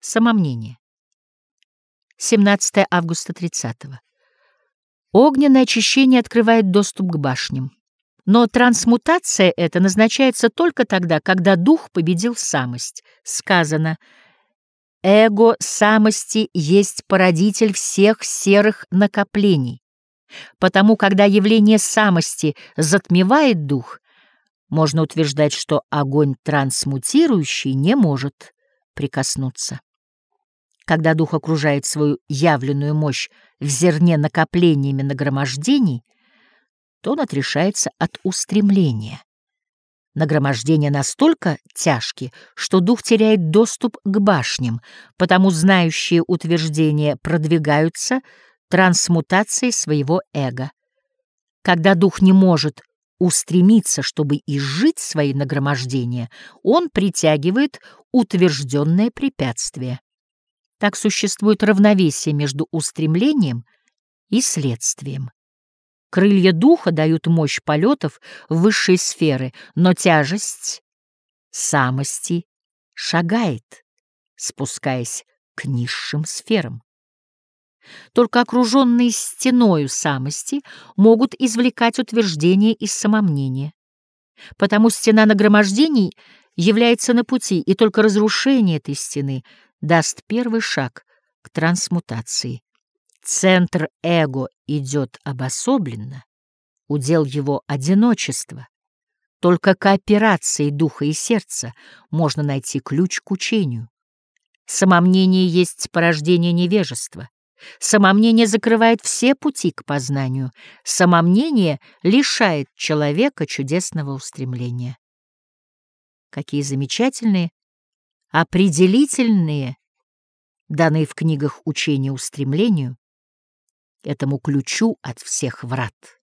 Самомнение. 17 августа 30 -го. Огненное очищение открывает доступ к башням. Но трансмутация эта назначается только тогда, когда дух победил самость. Сказано «Эго самости есть породитель всех серых накоплений». Потому, когда явление самости затмевает дух, можно утверждать, что огонь трансмутирующий не может прикоснуться. Когда дух окружает свою явленную мощь в зерне накоплениями нагромождений, то он отрешается от устремления. Нагромождения настолько тяжки, что дух теряет доступ к башням, потому знающие утверждения продвигаются трансмутацией своего эго. Когда дух не может устремиться, чтобы изжить свои нагромождения, он притягивает утвержденное препятствие. Так существует равновесие между устремлением и следствием. Крылья духа дают мощь полетов в высшие сферы, но тяжесть самости шагает, спускаясь к низшим сферам. Только окруженные стеною самости могут извлекать утверждения из самомнения. Потому стена нагромождений является на пути, и только разрушение этой стены даст первый шаг к трансмутации. Центр эго идет обособленно, удел его одиночество. Только кооперацией духа и сердца можно найти ключ к учению. Самомнение есть порождение невежества. Самомнение закрывает все пути к познанию. Самомнение лишает человека чудесного устремления. Какие замечательные, определительные, данные в книгах учения устремлению, этому ключу от всех врат.